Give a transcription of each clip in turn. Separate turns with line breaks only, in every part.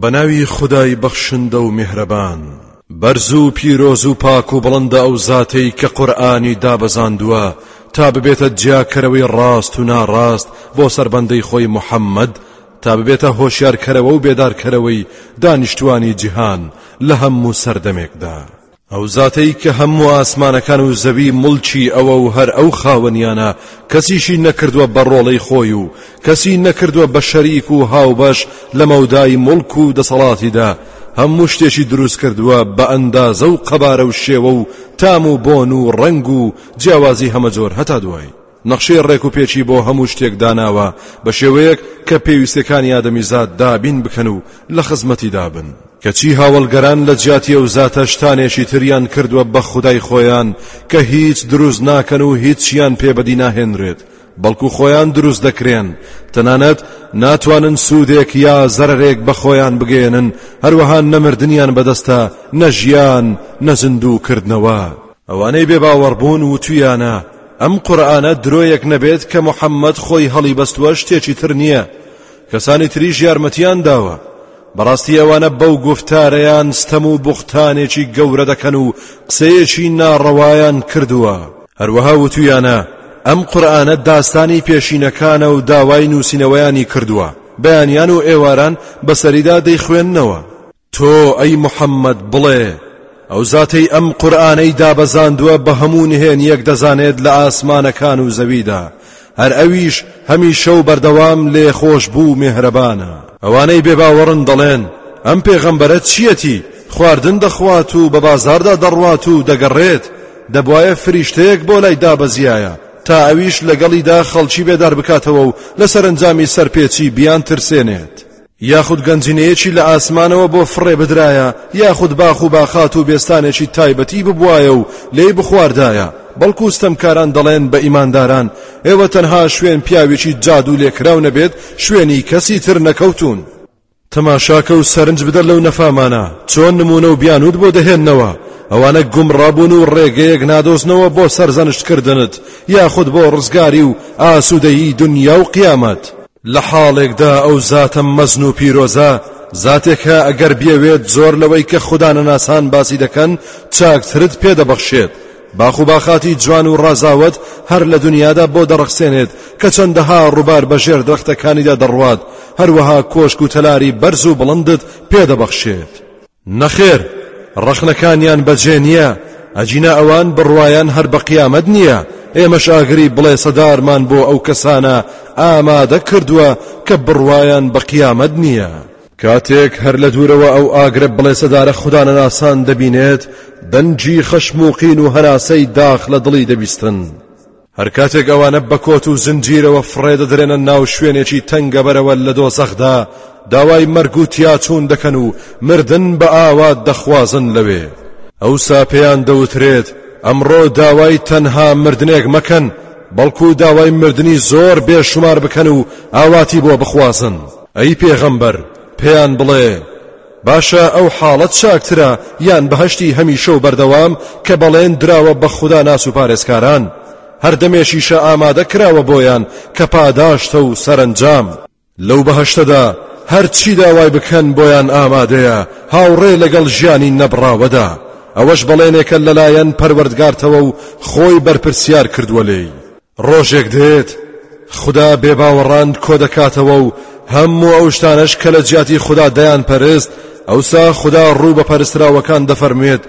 بە ناوی خودای بەخشندە و میهرەبان. بەرز و پیرۆز و پاک و بڵندە ئەو زاتەی کە قورئانی دابەزاندووە تا ببێتە جیاکەرەوەی ڕاست و ناڕاست بۆ سەر بەندەی خۆی محەممەد تا ببێتە هۆشیارکەرەوە و بێدارکەرەوەی دانیشتوانی جیهان لە هەموو سەردەمێکدا. ئەو زاتەی کە هەموو ئاسمانەکان و زەوی مڵکی ئەوە و هەر ئەو خاوەنیانە کەسیشی نەکردووە بە ڕۆڵەی خۆی و کەسی نەکردووە بە شەریک و هاوبەش لە مەودای مڵک و دەسەڵاتیدا هەموو شتێکی دروست کردووە بە ئەندازە و قەبارە و شێوە و تام و بۆن و ڕەنگ و جیاوازی هەمەجۆر هەتا دوایی نەخشەی ڕێک و پێکی بۆ هەموو شتێک داناوە بە شێوەیەک کە پێویستیەکانی ئادەمیزاد دابین بکەن و لە خزمەتیدا بن. کەچی هاوەڵگەران لە جیاتی ئەو زاتە شتانێکی تریان کردوە بە خودای خۆیان کە هیچ دروست ناکەن و هیچیان پێ بەدی ناهێنرێت بەڵکو خۆیان دروست دەکرێن تەنانەت ناتوانن سودێک یا زەرەرێک بە خۆیان بگەێنن هەروەها نەمردنیان بەدەستە نەژیان نەزندوو کردنەوە. ئەوانەی بێ باوەڕبوون وتویانە، ئەم قورئانە درۆیەک نەبێت کە محەممەد خۆی هەڵیبەستووە شتێکی تر نییە، کەسانی تریش یارمەتیان داوە. بەڕاستی ئەوانە بەو گوفتارەیان ستەم و بوختانێکی گەورە دەکەن و قسەیەکی ناڕەوایان کردووە. هەروەها وتویانە، ئەم قورئانە داستانی پێشینەکانە و داوای نووسینەوەیانی کردووە، بەیانیان و ئێواران بەسەریدا دەیخوێننەوە. تۆ ئەی محەممەد بڵێ، ئەو زاتەی ئەم قورئانەی دابەزاندووە بە هەموو نهێنیەک دەزانێت لە ئاسمانەکان و زەویدا، هەر ئەویش هەمیشە و بەردەوام لێخۆشبوو و مێهرەبانە. ئەوانەی بێباوەڕن دەڵێن، ئەم پێغەمبەرە چییەتی، خواردن دەخوات و بە بازاڕدا دەڕوات و دەگەڕێت، دەبوایە فریشتەیەک بۆ لای دابەزیایە، تا ئەویش لەگەڵیدا خەڵکی بێدار بکاتەوە و لە سەرەنجامی سەرپێچی بیانترسێنێت. یاخود گەنجینەیەکی لە ئاسمانەوە بۆ فڕێ بدرایە، یاخود باخ و باخات و بێستانێکی تایبەتی ببوایە و لێی بخواردایە، بەڵکو ستەمکاران دەڵێن بە ئیمانداران، ئێوە تەنها شوێن پیاوێکی جادوو لێکراو نەبێت شوێنی کەسی تر نەکەوتوون. تماشاکە و سەرنج بدە لەو نەفامانە چۆن نموونە و بیانووت بۆ دەهێننەوە، ئەوانە گومڕابوون و ڕێگەیەک نادۆزنەوە بۆ سەرزەنشتکردنت یاخود بۆ ڕزگاری و ئاسوودەیی دونیا و قیامەت. لە حاڵێکدا ئەو زاتە مەزن و پیرۆزە زاتێکە ئەگەر بیەوێت زۆر لەوەی کە خدا نەناسان باسی دەکەن چاکترت پێدەبەخشێت باخ و باخاتی جوان و ڕازاوت هەر لە دنیادا بۆ دەڕخسێنێت کە چەندەها ڕووبار بەژێر درەختەکانیدا دەڕوات هەروەها کۆشک و تەلاری بەرز و بڵندت پێدەبەخشێت نەخێر ڕەخنەکانیان بەجێ نییە ئەگینا ئەوان بڕوایان هەر بە قیامەت نییە ئێمەش ئاگری بڵێسەدارمان بۆ ئەو کەسانە ئامادە کردووە کە بڕوایان بە قیامەت نییە کاتێک هەر لە دوورەوە ئەو ئاگرە بڵێسەدارە خودانەناسان دەبینێت دەنگی خەشم و قین و هەناسەی داخ لە دڵی دەبیستن هەر کاتێک ئەوانە بە کۆت و زنجیرەوە فڕێ دەدرێنە ناو شوێنێکی تەنگەبەرەوە لە دۆزەخدا داوای مەرگ و تیاچوون دەکەن و مردن بە ئاوات دەخوازن لەوێ ئەوسا پێیان دەوترێت ئەمڕۆ داوای تەنها مردنێک مەکەن بەڵکو داوای مردنی زۆر بێشومار بکەن و ئاواتی بۆ بخوازن ئەی پێغەمبەر پێیان بڵێ باشە ئەو حاڵەت چاکترە یان بەهەشتی هەمیشە و بەردەوام کە بەڵێن دراوە بە خودا ناس و پارێزکاران هەر دەمێکیشە ئامادە کراوە بۆیان کە پاداشتە و سەرەنجام لەو بەهەشتەدا هەر چی داوای بکەن بۆیان ئامادەیە هاوڕێ لەگەڵ ژیانی نەبڕاوەدا ئەوەش بەڵێنێکە لەلایەن پەروەردگارتەوە و خۆی بەرپرسیار کردووە لێی ڕۆژێک دێت خودا بێباوەڕان کۆدەکاتەوە و هەموو ئەو شتانەش کە لە جیاتی خودا دەیان پەرست ئەوسا خودا ڕوو بە پەرستراوەکان دەفەرموێت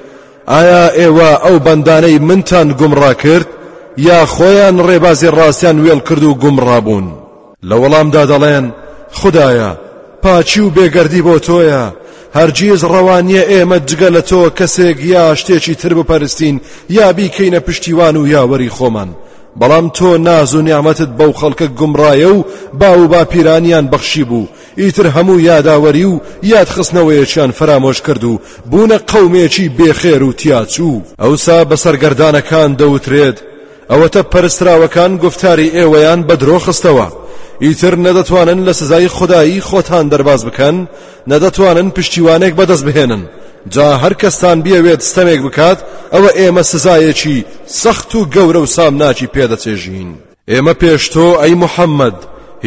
ئایا ئێوە ئەو بەندانەی منتان گومڕا کرد یا خۆیان ڕێبازی ڕاستیان وێڵ کرد و گومڕا بوون. لە وەڵامدا دەڵێن، خودایە، پاکی و بێگەردی بۆ تۆیە، هەرگیز ڕەوا نییە ئێمە جگە لە تۆ کەسێک یا شتێکی تر بپەرستین یا بیکەینە پشتیوان و یاوەری خۆمان، بەڵام تۆ ناز و نیعمەتت بەو خەڵکە گومڕایە و باو و باپیرانیان بەخشی بوو، ئیتر هەموو یاداوەری و یادخستنەوەیەکیان فەرامۆش کرد و بوونە قەومێکی بێخێر و تیاچوو. ئەوسا بە سەرگەردانەکان دەوترێت، ئەوەتە پەرستراوەکان گوفتاری ئێوەیان بە درۆ خستەوە، ئیتر نە دەتوانن لە سزای خودایی خۆتان دەرباز بکەن، نە دەتوانن پشتیوانێک بەدەست بهێنن، جا هەر کەستان بیەوێت ستەمێک بکات، ئەوە ئێمە سزایەکی سەخت و گەورە و سامناکی پێ دەچێژین. ئێمە پێش تۆ ئەی محەممەد،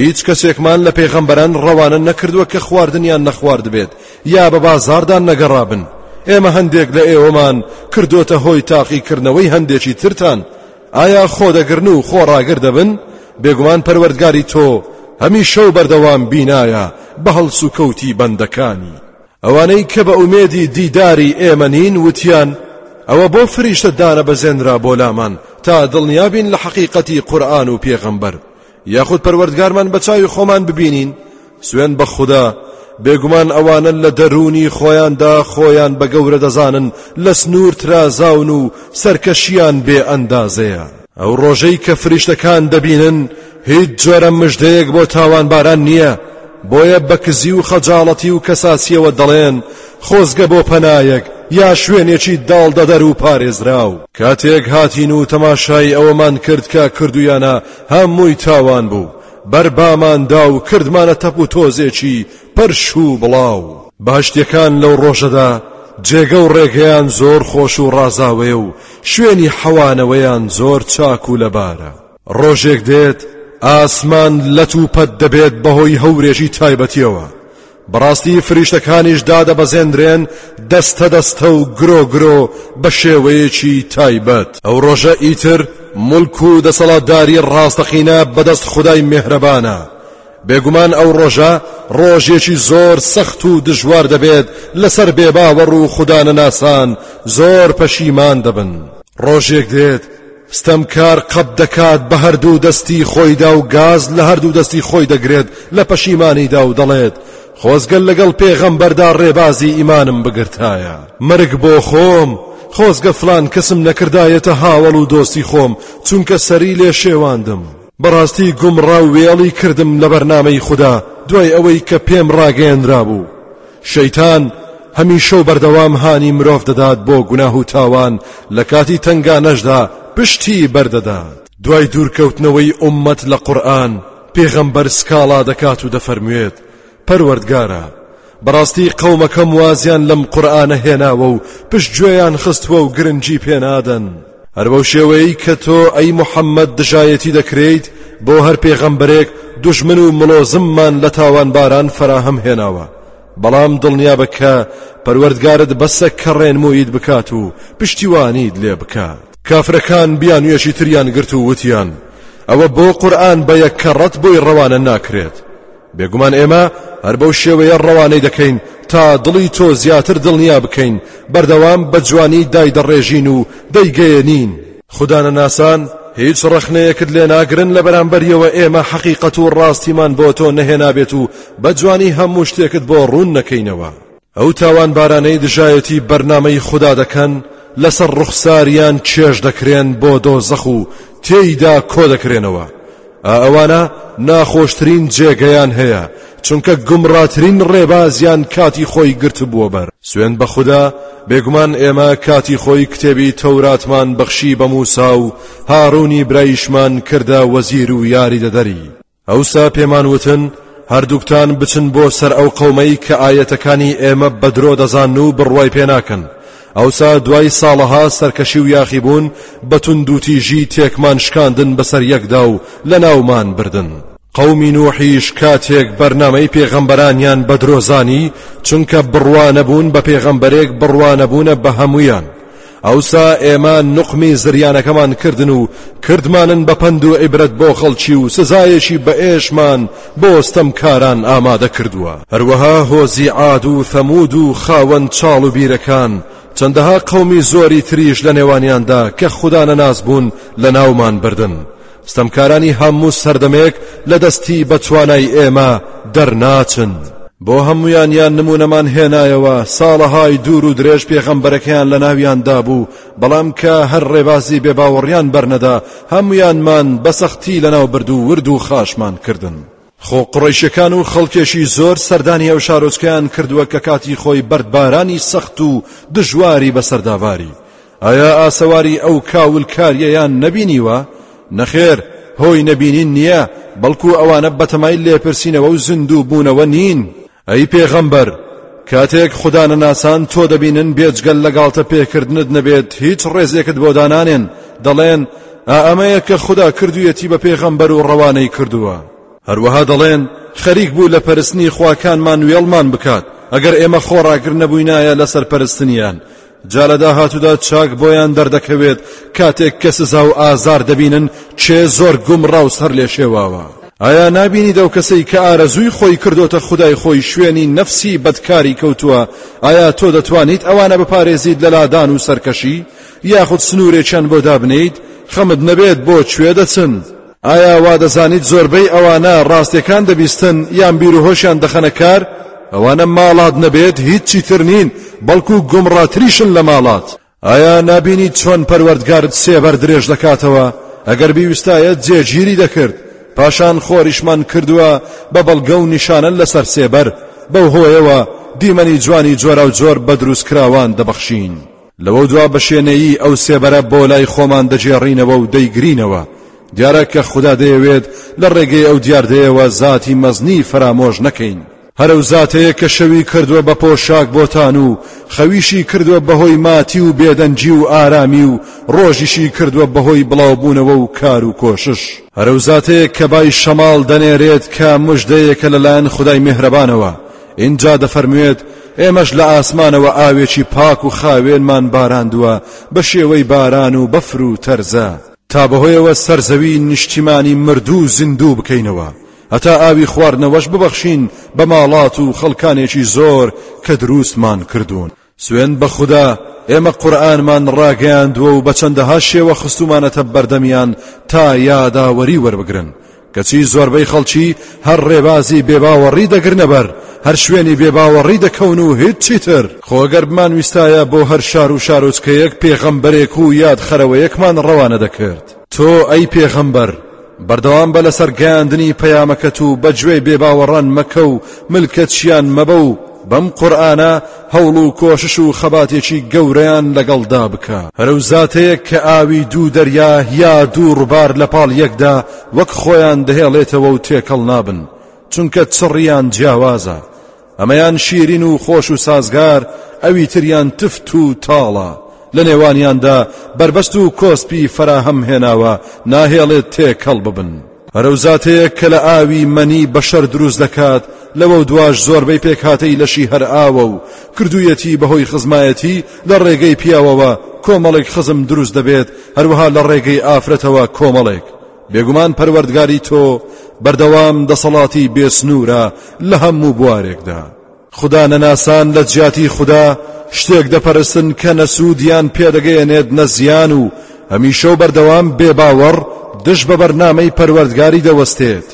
هیچ کەسێکمان لە پێغەمبەران ڕەوانە نەکردووە کە خواردنیان نەخواردبێت، یا بە بازاڕدا نەگەڕابن، ئێمە هەندێک لە ئێوەمان کردۆتە هۆی تاقیکردنەوەی هەندێکی ترتان، ئایا خۆدەگرن و خۆڕاگر دەبن؟ بێگومان پەروەردگاری تۆ هەمیشە و بەردەوام بینایە بە هەڵسوکەوتی بەندەکانی. ئەوانەی کە بە ئومێدی دیداری ئێمە نین وتیان، ئەوە بۆ فریشتە دانەبەزێنرا بۆ لامان تا دڵنیابین لە حەقیقەتی قورئان و پێغەمبەر، یاخود پەروەردگارمان بە چاوی خۆمان ببینین سوێن بە خودا بێگومان ئەوانە لە دەروونی خۆیاندا خۆیان بە گەورە دەزانن لە سنوور ترازاون و سەرکەشیان بێ ئەندازەیە ئەو ڕۆژەی کە فریشتەکان دەبینن هیچ جۆرە مژدەیەک بۆ تاوانباران نییە بۆیە بەکزی و خەجاڵەتی و کەساسیەوە دەڵێن خۆزگە بۆ پەنایەک یا شوێنێکی داڵدەدەر و پارێزراو کاتێک هاتین و تەماشای ئەوەمان کرد کە کردویانە هە مووی تاوان بوو بەر بامان دا و کردمانە تەپ و تۆزێکی پەرش و بڵاو. بەهەشتیەکان لەو ڕۆژەدا جێگە و ڕێگەیان زۆر خۆش و ڕازاوەیە و شوێنی حەوانەوەیان زۆر چاک و لەبارە. ڕۆژێک دێت ئاسمان لەت و پەت دەبێت بەهۆی هەورێکی تایبەتیەوە، بەڕاستی فریشتەکانیش دادەبەزێندرێن دەستە دەستە و گرۆ گرۆ بە شێوەیەکی تایبەت، ئەو ڕۆژە ئیتر موڵک و دەسەڵاتداری ڕاستەقینە بەدەست خودای میهرەبانە، بێگومان ئەو ڕۆژە ڕۆژێکی زۆر سەخت و دژوار دەبێت لەسەر بێباوەڕ و خودانەناسان زۆر پەشیمان دەبن. ڕۆژێک دێت، ستەمکار قەپ دەکات بە هەردوو دەستی خۆیدا و گاز لە هەردوو دەستی خۆی دەگرێت لە پەشیمانیدا و دەڵێت خۆزگە لەگەڵ پێغەمبەردا ڕێبازی ئیمانم بگرتایە مەرگ بۆ خۆم خۆزگە فلان کەسم نەکردایەتە هاوەڵ و دۆستی خۆم چونکە سەری لێ شێواندم بەڕاستی گومڕا و وێڵی کردم لە بەرنامەی خودا دوای ئەوەی کە پێم ڕاگەیەنرابوو شەیتان هەمیشە و بەردەوام هانی مرۆڤ دەدات بۆ گوناه و تاوان لە کاتی تەنگانەشدا پشتی بەردەدات. دوای دوورکەوتنەوەی ئوممەت لە قورئان، پێغەمبەر سکاڵا دەکات و دەفەرموێت، پەروەردگارا، بەڕاستی قەومەکەم وازیان لەم قورئانە هێناوە و پشتگوێیان خستووە و گرنگی پێنادەن. هەر بەو شێوەیەی کە تۆ ئەی محەممەد دژایەتی دەکرێیت بۆ هەر پێغەمبەرێک دوژمن و مڵۆزممان لە تاوانباران فەراهەم هێناوە بەڵام دڵنیابە کە پەروەردگارت بەسە کە ڕێنموویت بکات و پشتیوانیت لێ بکات کافرەکان بیانوێشی تریان گرت و وتیان ئەوە بۆ قورئان بەیە کە ڕەت بۆی ڕەوانە ناکرێت بێگومان ئێمە هەر بەو شێوەیە ڕەوانەی دەکەین تا دڵی تۆ زیاتر دڵنیا بکەین بەردەوام بە جوانی دایدەڕێژین و دەیگەیەنین خودانەناسان هیچ ڕەخنەیەکت لێ ناگرن لە بەرامبەریەوە ئێمە حەقیقەت و ڕاستیمان بۆ تۆ نەهێنابێت و بە جوانی هەموو شتێکت بۆ ڕوون نەکەینەوە ئەو تاوانبارانەی دژایەتی بەرنامەی خودا دەکەن لەسەر ڕوخساریان چێژ دەکرێن بۆ دۆزەخ و تێیدا کۆدەکرێنەوە ئەوانە ناخۆشترین جێگەیان هەیە چونکە گومڕاترین ڕێبازیان کاتی خۆی گرتبووە بەر سوێن بە خودا بێگومان ئێمە کاتی خۆی کتێبی تەوراتمان بەخشی بە موسا و هاڕوونی برایشمان کردە وەزیر و یاریدەدەری ئەوسا پێمان وتن، هەردووکتان بچن بۆ سەر ئەو قەومەی کە ئایەتەکانی ئێمە بە درۆ دەزانن و بڕوای پێ ناکەن، ئەوسا دوای ساڵەها سەرکەشی و یاخیبوون بە توندوتیژی تێکمان شکاندن بەسەر یەکدا و لەناومان بردن. قەومی نوحیش کاتێک بەرنامەی پێغەمبەرانیان بە درۆ زانی، چونکە بڕوا نەبوون بە پێغەمبەرێک بڕوا نەبوونە بە هەموویان، ئەوسا ئێمە نوقمی زریانەکەمان کردن و کردمانن بە پەند و عیبرەت بۆ خەڵکی و سزایەکی بە ئێشمان بۆ ستەمکاران ئامادە کردووە هەروەها هۆزی عاد و ثەمود و خاوەن چاڵ و بیرەکان چەندەها قەومی زۆری تریش لە نێوانیاندا کە خودا نەناس بوون لەناومان بردن ستەمکارانی هەموو سەردەمێک لە دەستی بە توانای ئێمە دەرناچن. بۆ هەموویانیان نموونەمان هێنایەوە، ساڵەهای دوور و درێژ پێغەمبەرەکەیان لە ناویان دابوو، بەڵام کە هەر ڕێبازی بێباوەڕیان بەرنەدا، هەموویانمان بە سەختی لەناوبرد و ورد و خاشمان کردن. خۆ قوڕەیشەکان و خەڵکێکی زۆر سەردانی ئەو شارۆچکەیان کردووە کە کاتی خۆی بەردبارانی سەخت و دژواری بەسەردا باری، ئایا ئاسەواری ئەو کاول کاریەیان نەبینیوە؟ نەخێر هۆی نەبینین نیە بەڵکو ئەوانە بەتەمای لێپرسینەوە و زیندوو بوونەوە نین. ئەی پێغەمبەر کاتێک خودا نەناسان تۆ دەبینن بێجگەل لە گاڵتە پێکردنت نەبێت هیچ ڕێزێکت بۆ دانانێن دەڵێن ئا ئەمەیە کە خودا کردویەتی بە پێغەمبەر و ڕەوانەی کردووە هەروەها دەڵێن خەریک بوو لە پەرستنی خواکانمان وێڵمان بکات ئەگەر ئێمە خۆڕاگر نەبووینایە لەسەر پەرستنیان جا لە داهاتوودا چاک بۆیان دەردەکەوێت کاتێک کە سزا و ئازار دەبینن چێ زۆر گومڕاو سەر لێ شێواوە ئایا نابینی دەو کەسەی کە ئارەزووی خۆی کردوتە خدای خۆی شوێنی نەفسی بەدکاری کەوتووە ئایا تۆ دەتوانیت ئەوانە بپارێزیت لە لادان و سەرکەشی یاخود سنوورێکیان بۆ دابنیت خەمت نەبێت بۆ کوێ دەچن ئایا وادەزانیت زۆربەی ئەوانە ڕاستیەکان دەبیستن یان بیروهۆشیان دەخەنە کار ئەوانە ماڵات نەبێت هیچی تر نین بەڵکو گومڕاتریشن لە ماڵات ئایا نابینی چۆن پەروەردگارت سێبەر درێژ دەکاتەوە ئەگەر بیوستایە جێگیری دەکرد پاشان خۆریشمان کردووە بە بەڵگە و نیشانە لەسەر سێبەر بەو هۆیەوە دیمەنی جوانی جۆرا و جۆر بە دروستکراوان دەبەخشین لەوە دوا بە شێنەیی ئەو سێبەرە بۆ لای خۆمان دەگێڕینەوە و دەیگرینەوە دیارە کە خوددا دەیەوێت لە ڕێگەی ئەو دیاردەیەوە زاتی مەزنی فەرامۆش نەکەین هەرە و زاتەیە کە شەوی کردووە بە پۆشاک بۆتان و خەویشی کردووە بەهۆی ماتی و بێدەنگی و ئارامی و ڕۆژیشی کردووە بەهۆی بڵاوبوونەوە و کار و کۆشش هەرە و زاتەیە کە بای شەماڵ دەنێرێت کە مژدەیەکە لەلایەن خدای مهرەبانەوە ئینجا دەفەرموێت، ئێمەش لە ئاسمانەوە ئاوێکی پاک و خاوێنمان باراندووە بە شێوەی باران و بەفر و تەرزە، تا بەهۆیەوە سەر زەوی نیشتیمانی مردوو زیندوو بکەینەوە، هەتا ئاوی خواردنەوەش ببەخشین بە ماڵات و خەڵکانێکی زۆر کە دروستمان کردوون. سوێند بە خودا ئێمە قورئانمان ڕاگەیاندووە و بە چەندەها شێوە خستومانەتە بەردەمیان تا یاداوەری وەربگرن کەچی زۆربەی خەڵکی هەر ڕێبازی بێباوەڕی دەگرنە بەر هەر شوێنی بێباوەڕی دەکەون و هیچ چیتر خۆگەر بمان ویستایە بۆ هەر شار و شارۆچکەیەک پێغەمبەرێک و یاد خەرەوەیەکمان ڕەوانە دەکرد تۆ ئەی پێغەمبەر بەردەوام بە لەسەر گەیاندنی پەیامەکەت و بە گوێی بێباوەڕان مەکە و ملکەچیان مەبە و بەم قورئانە هەوڵ و کۆشش و خەباتێکی گەورەیان لەگەڵدا بکە هەرو زاتەیەک کە ئاوی دوو دەریا یا دوو ڕوبار لە پاڵ یەکدا وەک خۆیان دەهێڵێتەوە و تێکەڵ نابن چونکە چڕیان جیاوازە ئەمەیان شیرین و خۆش و سازگار ئەوی تریان تفت و تاڵە لە نێوانیاندا بەربەست و کۆسپی فەراهەم هێناوە ناهێڵێت تێکەڵ ببن. هەرەوزاتەیەک کە لە ئاوی مەنی بەشەر دروست دەکات لەوە دواش زۆربەی پێکهاتەی لەشی هەر ئاوە و کردوویەتی بەهۆی خزمایەتی لە ڕێگەی پیاوەوە کۆمەڵێک خزم دروست دەبێت هەروەها لە ڕێگەی ئافرەتەوە کۆمەڵێک بێگومان پەروەردگاری تۆ بەردەوام دەسەڵاتی بێسنوورە لە هەموو بوارێکدا. خودا نەناسان لە جیاتی خودا شتێک دەپەرستن کە نە سوودیان پێدەگەیەنێت نە زیان و هەمیشە و بەردەوام بێباوەڕ دژ بە بەرنامەی پەروەردگاری دەوەستێت.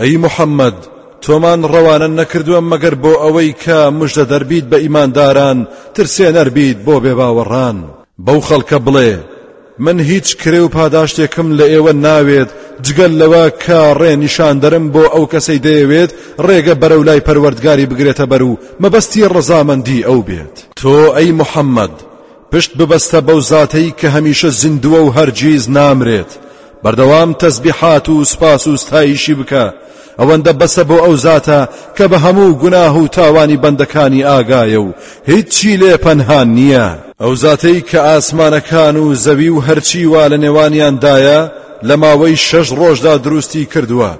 ئەی محەممەد، تۆمان ڕەوانە نەکردووە مەگەر بۆ ئەوەی کە مژدەدەر بیت بە ئیمانداران، ترسێنەر بیت بۆ بێباوەڕان. بەو خەڵکە بڵێ، من هیچ کرێ و پاداشتێکم لە ئێوە ناوێت جگە لەوە کە ڕێ نیشاندەرم بۆ ئەو کەسەی دەیەوێت ڕێگە بەرەو لای پەروەردگاری بگرێتە بەر و مەبەستی ڕەزامەندی ئەو بێت. تۆ ئەی محەممەد، پشت ببەستە بەو زاتەی کە هەمیشە زیندووە و هەرگیز نامرێت، بەردەوام تەسبیحات و سوپاس و ستایشی بکە ئەوەندە بەسە بۆ ئەو زاتە کە بە هەموو گوناه و تاوانی بەندەکانی ئاگایە و هیچی لێ پەنهان نییە. ئەو زاتەی کە ئاسمانەکان و زەوی و هەرچی وا لە نێوانیاندایە لە ماوەی شەش ڕۆژدا دروستی کردووە،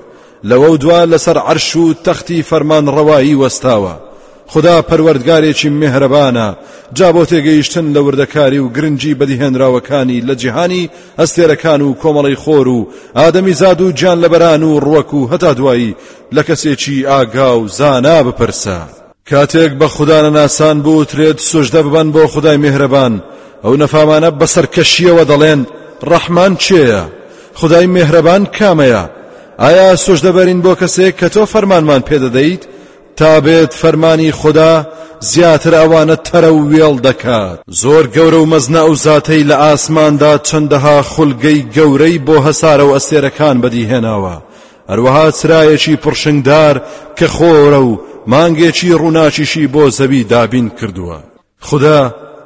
لەوەودوا لەسەر عەرش و تەختی فەرمانڕەوایی وەستاوە. خودا پەروەردگارێکی میهرەبانە، جا بۆ تێگەیشتن لە وردەکاری و گرنگی بەدیهێنراوەکانی لە جیهانی ئەستێرەکان و کۆمەڵەی خۆر و ئادەمیزاد و گیانلەبەران و ڕوەک و هەتا دوایی لە کەسێکی ئاگا و زانا بپرسە. کاتێک بە خودا نەناسان بوترێت سوژدە ببەن بۆ خودای مێهرەبان ئەو نەفامانە بەسەرکەشیەوە دەڵێن ڕەحمان چێە خدای مێهرەبان کامەیە ئایا سوژدەبەرین بۆ کەسێک کە تۆ فەرمانمان پێدەدەیت تابێت فەرمانی خدا زیاتر ئەوانە تەرە و وێڵ دەکات زۆر گەورە و مەزنە ئەو زاتەی لە ئاسماندا چەندەها خولگەی گەورەی بۆ هەسارە و ئەستێرەکان بەدیهێناوە هەروەها چرایەکی پڕشنگدار کە خۆرە و مانگێکی ڕووناکیشی بۆ زەوی دابین کردووە. خودا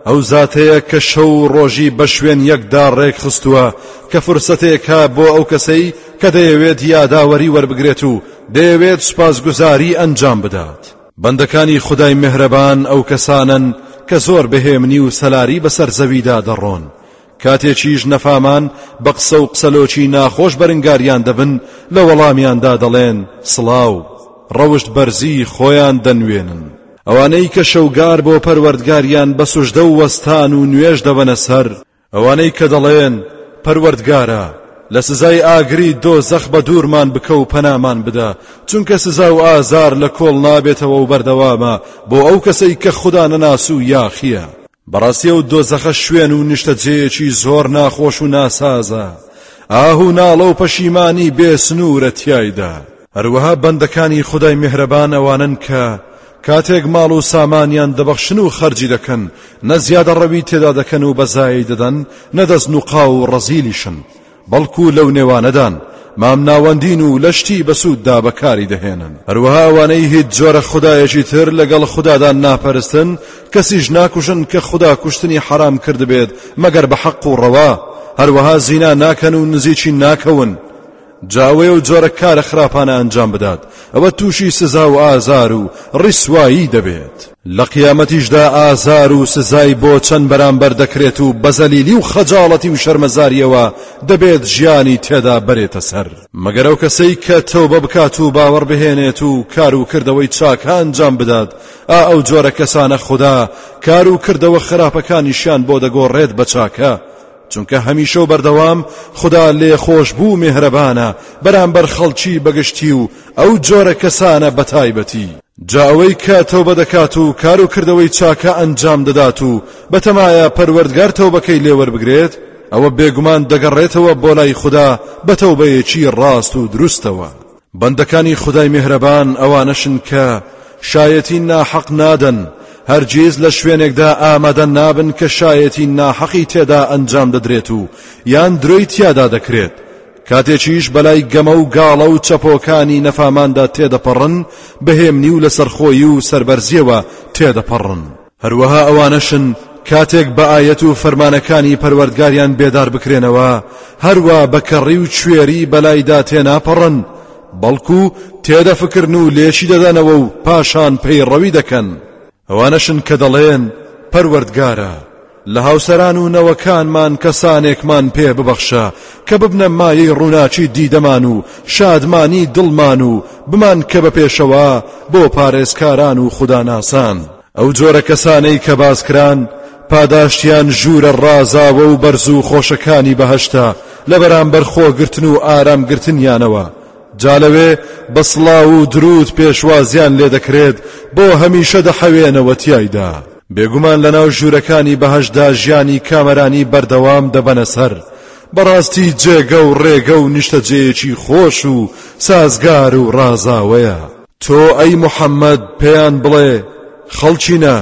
ئەو زاتەیە کە شەو و ڕۆژی بە شوێن یەکدا ڕێکخستووە کە فرسەتێکە بۆ ئەو کەسەی کە دەیەوێت یاداوەری وەربگرێت و دەیەوێت سوپاسگوزاری ئەنجام بدات. بەندەکانی خودای میهرەبان ئەو کەسانەن کە زۆر بەهێمنی و سەلاری بەسەر زەویدا دەڕۆن، کاتێکیش نەفامان بە قسە و قسەلۆکی ناخۆش بەرنگاریان دەبن لە وەڵامیاندا دەڵێن سڵاو، ڕەوشت بەرزی خۆیان دەنوێنن. ئەوانەی کە شەوگار بۆ پەروەردگاریان بە سوژدە و وەستان و نوێژ دەبەنە سەر، ئەوانەی کە دەڵێن پەروەردگارا لە سزای ئاگری دۆزەخ بە دوورمان بکە و پەنامان بدە چونکە سزا و ئازار لە کۆڵ نابێتەوە و بەردەوامە بۆ ئەو کەسەی کە خودا نەناس و یاخییە. بەڕاستی ئەو دۆزەخە شوێن و نیشتەجێیەکی زۆر ناخۆش و ناسازە ئاه و ناڵە و پەشیمانی بێ سنوورە تیایدا هەروەها بەندەکانی خودای میهرەبان ئەوانن کە کاتێک ماڵ و سامانیان دەبەخشن و خەرجی دەکەن نە زیادە ڕەوی تێدا دەکەن و بەزایی دەدەن نەدەست نوقاو و ڕەزیلیشن بەڵکو لەو نێوانەدان مامناوەندین و لە شتی بەسووددا بەکاری دەهێنن، هەروەها ئەوانەی هیچ جۆرە خودایەکی تر لەگەڵ خودادا ناپەرستن کەسیش ناکوژن کە خودا کوشتنی حەرام کردبێت مەگەر بە حەق و ڕەوا، هەروەها زینا ناکەن و نزیکی ناکەون، جا ئەوەی ئەو جۆرە کارە خراپانە ئەنجام بدات ئەوە تووشی سزا و ئازار و ڕیسوایی دەبێت. لە قیامەتیشدا ئازار و سزای بۆ چەند بەرامبەر دەکرێت و بە زەلیلی و خەجاڵەتی و شەرمەزارییەوە دەبێت ژیانی تێدا بەرێتە سەر. مەگەر ئەو کەسەی کە تەوبە بکات و باوەڕ بهێنێت و کار و کردەوەی چاک ئەنجام بدات، ئا ئەو جۆرە کەسانە خودا کار و کردەوە خراپەکانیشیان بۆ دەگۆڕێت بە چاکە، چونکە هەمیشە و بەردەوام خودا لێخۆشبوو و مێهرەبانە بەرامبەر خەڵکی بەگشتی و ئەو جۆرە کەسانە بەتایبەتی. جا ئەوەی کە تەوبە دەکات و کار و کردەوەی چاکە ئەنجام دەدات و بەتەمایە پەروەردگار تەوبەکەی لێ وەربگرێت، ئەوە بێگومان دەگەڕێتەوە بۆ لای خودا بە تەوبەیەکی ڕاست و دروستەوە. بەندەکانی خودای مێهرەبان ئەوانەشن کە شایەتی ناحەق نادەن، هەرگیز لە شوێنێکدا ئامادە نابن کە شایەتی ناحەقی تێدا ئەنجام دەدرێت و یان درۆی تیادا دەکرێت، کاتێکیش بەلای گەمە و گاڵە و چەپۆکانی نەفاماندا تێدەپەڕن، بە هێمنی و لەسەرخۆیی و سەربەرزییەوە تێدەپەڕن. هەروەها ئەوانەشن کاتێک بە ئایەت و فەرمانەکانی پەروەردگاریان بێدار بکرێنەوە هەروا بە کەڕی و کوێری بەلایدا تێناپەڕن بەڵکو تێدەفکرن و لێشی دەدەنەوە و پاشان پەیڕەوی دەکەن ئەوانەشن کە دەڵێن پەروەردگارە لە هاوسەران و نەوەکانمان کەسانێکمان پێ ببەخشە کە ببنە مایەی ڕووناکی دیدەمان و شادمانی دڵمان و بمانکەبە پێشەوا بۆ پارێزکاران و خوداناسان. ئەو جۆرە کەسانەی کە باسکران پاداشتیان ژوورە ڕازاوە و بەرز و خۆشەکانی بەهەشتە لە بەرامبەر خۆگرتن و ئارامگرتنیانەوە، جا لەوێ بە سڵاو و دروود پێشوازیان لێدەکرێت بۆ هەمیشە دەحەوێنەوە تیایدا. بێگومان لەناو ژوورەکانی بەهەشتدا ژیانی کامەرانی بەردەوام دەبەنە سەر، بەڕاستی جێگە و ڕێگە و نیشتەجێیەکی خۆش و سازگار و ڕازاوەیە. تۆ ئەی محەممەد پێیان بڵێ، خەڵکینە!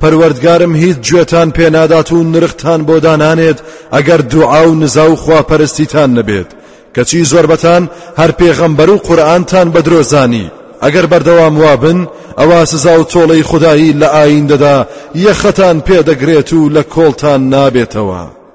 پەروەردگارم هیچ گوێتان پێ نادات و نرختان بۆ دانانێت ئەگەر دوعا و نزا و خواپەرستیتان نەبێت، کەچی زۆربەتان هەر پێغەمبەر و قورئانتان بە درۆ زانی، ئەگەر بەردەوام وا بن ئەوا سزا و تۆڵەی خودایی لە ئاییندەدا یەخەتان پێ دەگرێت و لە کۆڵتان نابێتەوە.